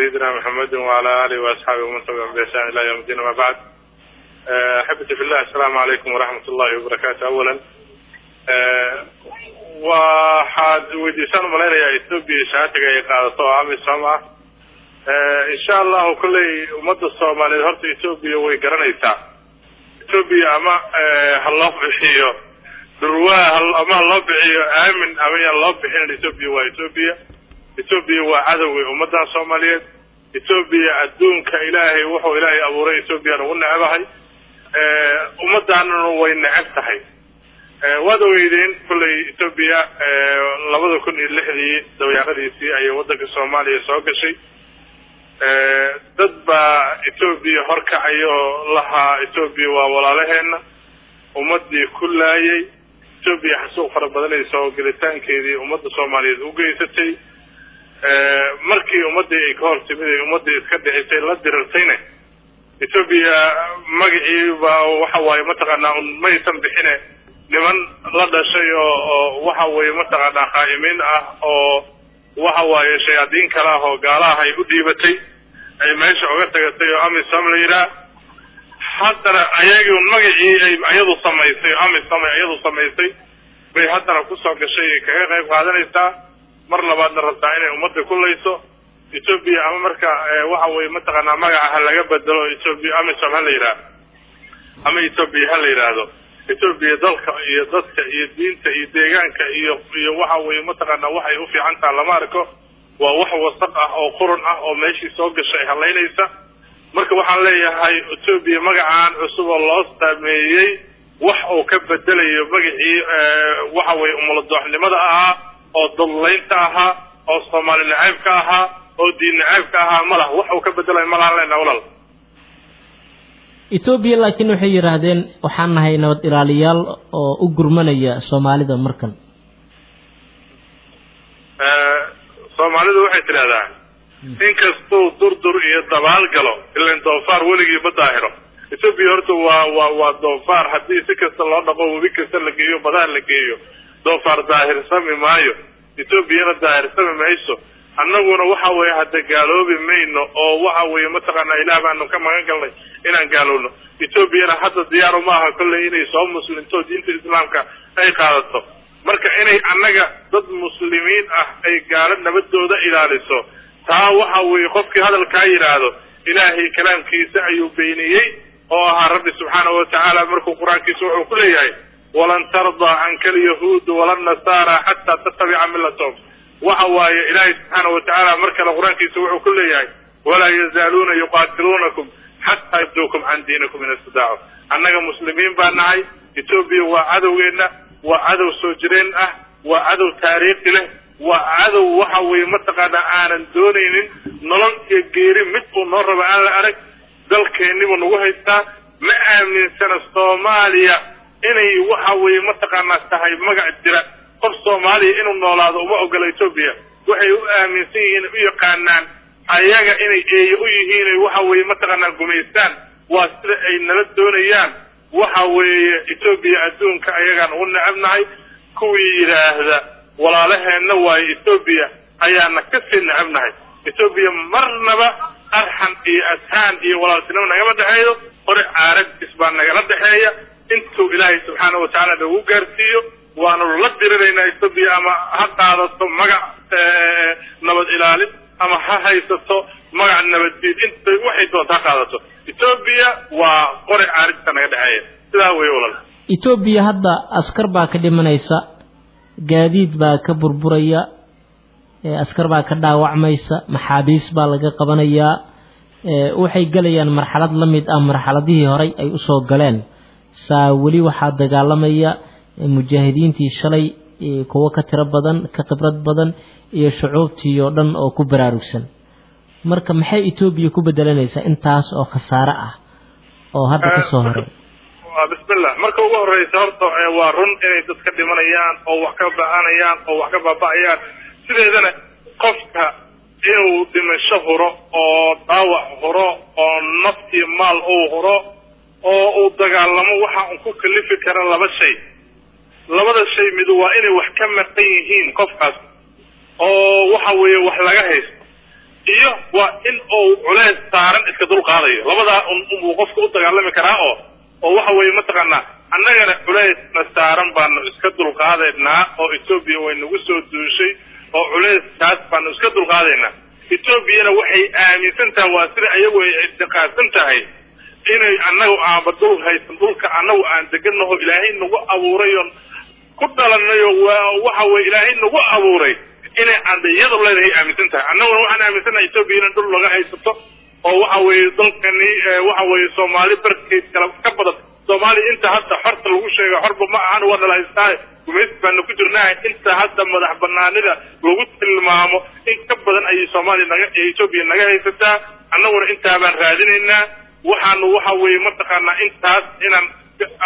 سيدنا محمد وعلى آله وأصحابه ومن تبعهم بإحسان إلى يوم الدين وما بعد أحبتي في الله السلام عليكم ورحمة الله وبركاته أولا waxaad weydiisaan umalaynayaa etoobiya shaatiga ay qaadato oo amisom ah insha allahu kolley ummadda soomaaliyeed horta etoobiya way garanaysaa etoobiya ama ha loo bixiyo durwaa ama ha loo bixiyo aamin ama yaan loo bixinin etoobiya waa etoobiya etoobiya waa cadowga ummaddan soomaaliyeed. Etoobiya adduunka ilaahay wuxuu ilaahay abuuray etoobiyaan ugu necebahay. Ummaddaanuna way neceb tahay. Waad ogeydeen kolley etoobiya labada kun iyo lixdii dabayaaqadiisii ayay waddanka soomaaliya soo gashay. Dad baa etoobiya horkacay oo lahaa. Etoobiya waa walaalaheena ummadii ku laayay. Etoobiya xasuuq fara badanaysa oo gelitaankeedii ummadda soomaaliyeed u geysatay markii ummadii ay ka hor timid ay ummadii iska dhicisay la dirirtayna etoobiya magacii baa waxa waaye mataqaanaa un maysan bixine. Niman la dhashay oo oo waxa weeye mataqaanaa khaa'imiin ah oo waxa waaye shayaadiin kale ah oo gaalaha ay u dhiibatay. Ay meesha uga tagatay oo amisom la yidhaah. Haddana ayagii un magacii ay iyadu samaysay amisom ay iyadu samaysay bay haddana ku soo gashay ay kaga qayb qaadanaysaa mar labaadna rabtaa inay ummadda kulayso etoobiya ama marka waxa weeye mataqaanaa magaca ha laga bedelo etoobiya amisom ha la yidhaah ama etoobiya ha la yidhaahdo etoobiya dalka iyo dadka iyo diinta iyo deegaanka iyo iyo waxa weeye mataqaanaa waxay u fiican taha lama arko. Waa wax wasaq ah oo qurun ah oo meeshii soo gashay halaynaysa marka waxaan leeyahay etoobiya magacaan cusub oo loo saameeyey wax uu ka bedelayo magacii waxa weeye umuladooxnimada ahaa oo dadlaynta ahaa oo soomaali nacaybka ahaa oo diin nacaybka ahaa ma laha. Wax uu ka bedelayo malahan leenaha walal. Etoobiya laakiin waxay yidhaahdeen waxaan nahay nabad ilaaliyaal oo u gurmanaya soomaalida markan. Soomaalidu waxay tidhahdaa inkastuu durdur iyo dabaal galo ilan doofaar weligii ma daahiro. Etoobiya horta waa waa waa doofaar. Haddii si kasta loo dhaqo webi kasta la geeyo badaha la geeyo doofaar daahirsami maayo etoobiyana daahirsami mayso. Annaguna waxa weeye hadda gaaloobi mayno oo waxa weeye mataqaanaa ilaah baanu ka magan galnay inaan gaalowno etoobiyana hadda diyaaru ma aha kolley inay soo muslimto diinta islaamka ay qaadato. Marka inay annaga dad muslimiin ah ay gaalo nabadooda ilaaliso taa waxa weeye qofkii hadalkaa yidhaahdo ilaahay kalaamkiisa ayuu beeniyey oo ahaa rabbi subxaanahu watacaala markuu qur'aankiisa wuxuu ku leeyahay walan tardaa canka alyahuudu wala nasaara xataa tattabica millatahum waxa waaye ilaahay subxaanahu watacaala mar kale qur'aankiisa wuxuu ku leeyahay walaa yazaaluuna yuqaatiluunakum xataa yabduukum can diinikum in istidaacu. Annaga muslimiin baa nahay etoobiya waa cadowgeenna waa cadow soo jireen ah waa cadow taariikhi leh waa cadow waxa weeye mataqaanaa aanan doonaynin nolol iyo geeri mid uu noo rabo aan la arag dalkeennibuu nagu haystaa ma aaminsana soomaaliya inay waxa weeye mataqaanaa tahay magac jira qof soomaaliya inuu noolaado uma ogola etoobiya waxay u aaminsan yihiin u yaqaanaan ayaga inay eeyo u yihiin waxa weeye mataqaanaa gumaystaan. Waa sida ay nala doonayaan. Waxa weeye etoobiya adduunka ayagaan ugu necabnahay. Kuwii yidhaahda walaalaheenna waayo etoobiya ayaana ka sii necabnahay. Etoobiya marnaba arxan iyo ashaan iyo walaaltinimo nagama dhexeeyo. Hore caaragis baa nagala dhexeeya intuu ilaahay subxaana watacaala nagu gaarsiiyo. Waanu la diriraynaa etoobiya ama ha qaadato magac nabad ilaalin ama ha haysato magac nabaddiid inta waxay doonta ha qaadato. Etoobiya waa qore caarigta naga dhexeeya. Sidaa wey walal etoobiya hadda askar baa ka dhimanaysa gaadiid baa ka burburaya askar baa ka dhaawacmaysa maxaabiis baa laga qabanayaa waxay gelayaan marxalad la mid ah marxaladihii horay ay u soo galeen saa weli waxaa dagaalamaya mujaahidiintii shalay kuwo ka tiro badan ka khibrad badan iyo shucuubtii oo dhan oo ku baraarugsan. Marka maxay etoobiya ku bedelanaysaa intaas oo khasaare ah oo hadda ka soo horay bismillah. Marka ugu horeysa horta waa run inay dad ka dhimanayaan oo wax ka ba'anayaan oo wax ka baaba-ayaan. Sideedana qofka inuu dhimasho huro oo dhaawac huro oo naf iyo maal uu huro oo uu dagaalamo waxa un ku kalifi kara laba shay. Labada shay mid waa inay wax ka maqan yihiin qofkaas oo waxa weeye wax laga haysto iyo waa in uu culeys saaran iska dulqaadayo labadaa unbuu qofka u dagaalami karaa oo oo waxa weeye mataqaanaa annagana culeysna saaran baanu iska dulqaadaynaa oo etoobiya way nagu soo duushay oo culeyskaas baanu iska dulqaadaynaa etoobiyana waxay aaminsan tahay waa sida ayagu ay ictiqaadsan tahay inay annagu aanba dul haysan dhulka annagu aan deganaho ilaahay nagu abuuray oon ku dhalanayo waa waxa weye ilaahay nagu abuuray. Inay andiyadu leedahay aaminsan tahay. Annaguna waxaan aaminsannahay etoobiya inay dhul laga haysato oo waxa weeye dalkani waxa weeye soomaali barkeed kala ka badan. Soomaaliya inta hadda xorta lagu sheega xorba ma ahan waa nala haystaa gumaysi baanu ku jirnahay inta hadda madax banaanida lagu tilmaamo in ka badan ayay soomaaliya naga etoobiya naga haysataa. Annaguna intaa baan raadinaynaa waxaanu waxa weeye mataqaanaa intaas inaan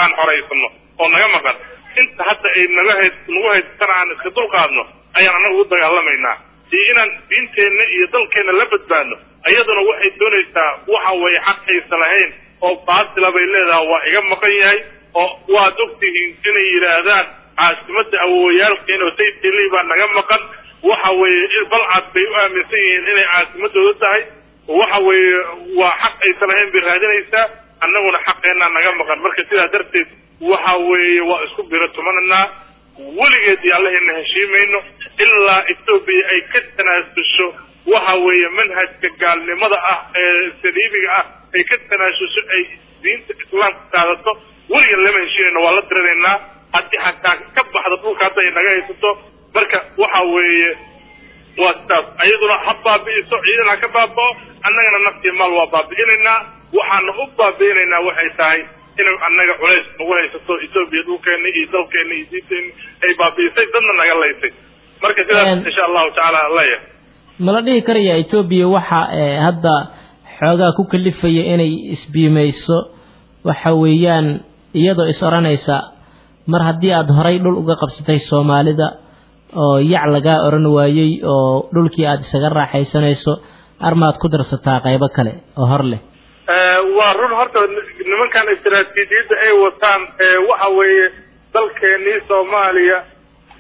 aan xoraysano oo naga maqan. Inta hadda ay naga hay nagu haysatana aan iska dulqaadno ayaan annagu u dagaalamaynaa. Iyo inaan diinteenna iyo dalkeenna la badbaadno iyaduna waxay doonaysaa waxa weeye xaq aysa lahayn oo baatila bay leedahay waa iga maqan yahay oo waad ogtihiin inay yidhaahdaan caasimada awooyaalkeen oo sayidkeli baa naga maqan. Waxa weeye balcad bay u aaminsan yihiin inay caasimadooda tahay. Waxa weeye waa xaq aysa lahayn bay raadinaysaa annaguna xaqeennaa naga maqan. Marka sidaa darteed waxa weeye waa isku biro tumananaa weligeed iyo allahina heshiimayno ilaa etoobiya ay ka tanaasusho waxa weeye manhajka gaalnimada ah ee saliibiga ah ay ka tanaasusho ay diinta islaamka qaadato weligan lama heshiinayno waa la diranaynaa haddii xataa ka baxda dhulka hadda ay naga haysato marka waxa weeye waa sidaas ayaduna ha baabi'iso ciidan ha ka baaba'o annagana naftii maal waa baabi'inaynaa waxaana u baabi'inaynaa waxay tahay inay annaga culays nagu haysato etoobiya dhulkeena iyo dalkeena iyo diinteena ay baabi'isay dadna naga laysay. Marka sidaas insha allahu tacaala leeyahay. Mala dhihi karaya etoobiya waxa hadda xoogaa ku kalifaya inay isbiimayso. Waxa weeyaan iyadoo is odhanaysa mar haddii aada horay dhul uga qabsatay soomaalida oo yac lagaa odhan waayey oo dhulkii aada isaga raaxaysanayso armaad ku darsataa qaybo kale oo hor leh. Waa run horta nimankan istaraatiijiyadda ay wataan waxa weeye dalkeenii soomaaliya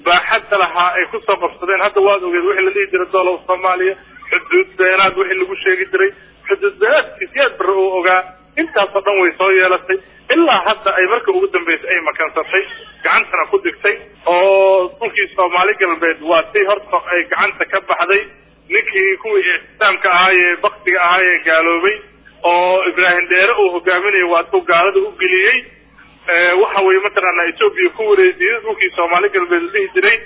baaxadda lahaa ay ku soo qabsadeen. Hadda waad ogeed wixii la dhihi jiray doolow soomaaliya xuduud beenaad wixii lagu sheegi jiray. Xuduud beenaadkii siyaad barre uu ogaa intaasoo dhan way soo yeelatay. Ilaa hadda ay marka ugu dambeysay ay makansatay gacantana ku digtay oo dhulkii soomaali galbeed waa si horta ay gacanta ka baxday. Ninkii kuwii ixtisaamka ahaayee baktiga ahaayee gaaloobay oo ibraahim dheere uu hogaaminayo waa tuu gaalada u geliyey. Waxa weeye mataqaanaa etoobiya ku wareejiyey dhulkii soomaali galbeed la dhihi jiray.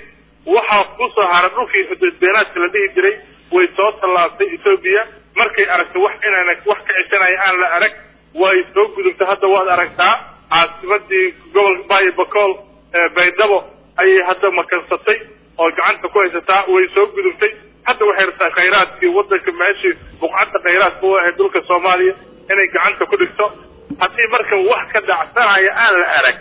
Waxaa ku soo haray dhulkii xuduud beenaadka la dhihi jiray way soo tallaabtay etoobiya markay aragtay wax inaana wax ka ceshanaya aan la arag way soo gudubtay. Hadda waad aragtaa caasimadii gobolka baayo bakool baydhabo ayay hadda makansatay oo gacanta ku haysataa way soo gudubtay. Hadda waxay rabtaa khayraadkii wadanka meeshii buqcadda khayraadka u ahayd dhulka soomaaliya inay gacanta ku dhigto. Haddii marka wax ka dhacsanaya aan la arag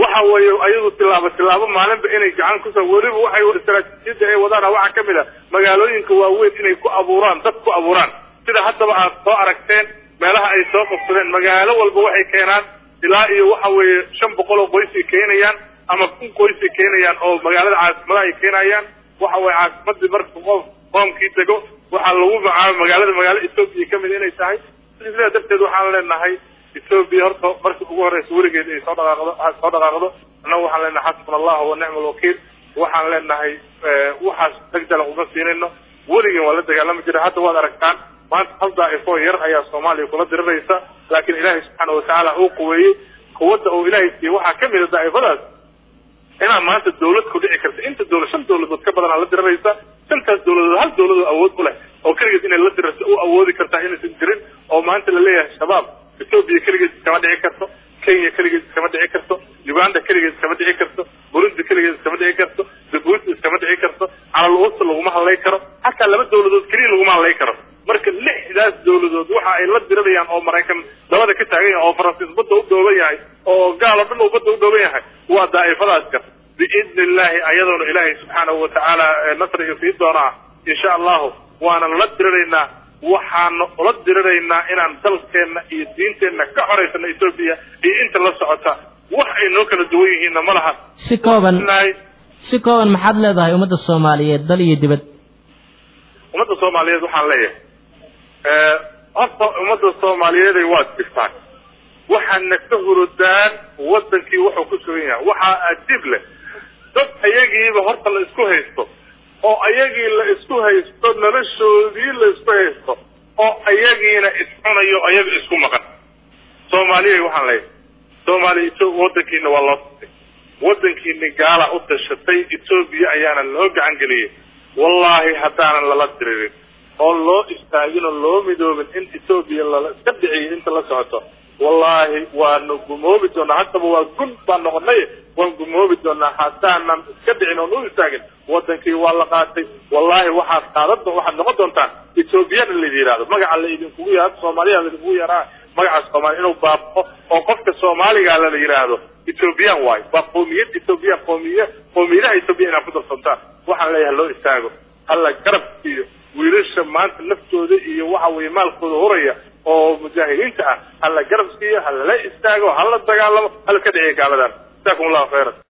waxa weeye ayadu tilaabo tilaabo maalinba inay gacan ku soo weliba waxay istaraatiijiyadda ay wadaana waxaa ka mid a magaalooyinka waaweyn inay ku abuuraan dad ku abuuraan. Sida haddaba aad soo aragteen meelaha ay soo qabsadeen magaalo walba waxay keenaan ilaa iyo waxa weeye shan boqol oo qoysay keenayaan ama kun qoysay keenayaan oo magaalada caasimadaha ay keenayaan waxa weye caasimadii marka qof qoomkii dego waxaa lagu magacaaba magaalada magaalo etoobiya ka mid inay tahay. Sidaa darteed waxaan leenahay etoobiya horta markii ugu horeysa weligeed ay soo dhaqaaqdo soo dhaqaaqdo. Annagu waxaan leenahay xasbuna allahu wa nicma alwakiil waxaan leenahay waxaas degdala uma siinayno. Weligeen waa la dagaalami jiray. Hadda waad aragtaan maanta hal daa'ifoo yar ayaa soomaaliya kula diriraysa laakiin ilaahay subxaana watacaala uu quweeyey. Quwadda uu ilaahay siiyey waxaa ka mid a daa'ifadaas inaa maanta dawlad ku dhici karta inta dawlad shan dawladood ka badanaa la diriraysa shantaas dawladood hal dawladoo awood u leh oo keligeed inay la dirirto u awoodi kartaa inaysan jirin oo maanta la leeyahay shabaab. Etoobiya keligeed iskama dhici karto kenya keligeed iskama dhici karto uganda keligeed iskama dhici karto burundi keligeed iskama dhici karto jabuuti iskama dhici karto. Calal-uusta laguma hadlay karo xataa laba dawladood keliya laguma hadlay karo. Marka lixdaas dawladood waxa ay la dirirayaan oo maraykan dabada ka taagan yahay oo faransiis badda u dhooban yahay oo gaal oo dhan uu badda u dhooban yahay waa daa'ifadaas ka biidni illaahi ayadoona ilaahay subxaanahu watacaala nasriga sii doonaa insha allahu waanan la diriraynaa waxaana ula diriraynaa inaan dalkeenna iyo diinteenna ka xoraysano etoobiya iyo inta la socota. Wax ay noo kala duwan yihiinna ma laha. Si kooban si kooban maxaad leedahay ummadda soomaaliyeed dal iyo dibad? Ummadda soomaaliyeed waxaan leeyahay. Horta ummadda soomaaliyeed ay waad jirtaan waxaadna ka hurudaan wadankii wuxuu ku sugan yahay. Waxaa ajiib leh. Dad ayagiiba horta la isku haysto oo ayagii la isku haysto noloshoodii la isku haysto oo ayagiina iscunayo ayaga isku maqan. Soomaaliya waxaan leeyahay. Soomaaliya wadankiina waa loo tashay wadankiini gaala u tashatay etoobiya ayaana loo gacan geliyey wallaahi haddaanan lala diririn oo loo istaagin oo loo midoobin in etoobiya lala iska dhiciyo inta la socoto wallaahi waanu gumoobi doonaa. Haddaba waa gun baan noqonay. Waan gumoobi doonaa. Haddaanan iska dhicin oon u istaagin wadankii waa la qaatay. Wallaahi waxaad qaadad waxaad noqon doontaan etoobiyana laydin yihahdo magaca la idinkugu yar soomaaliya laidinkugu yaraa. Magaca soomaaliya inuu baabqo oo qofka soomaaliga la yidhaahdo ethoobiyan waayo waa qoomiyad ethoobiyan qoomiye qoomiyadaha ethoobiya inaad ku darsantaan waxaan leeyahay loo istaago. Halla garab iyo wiilasha maanta naftooda iyo waxa weye maalkooda huraya oo mujaahidiinta ah hala garab siiyo halala istaago hala dagaalamo hala ka dhiciya gaaladan jasakum allahu khayran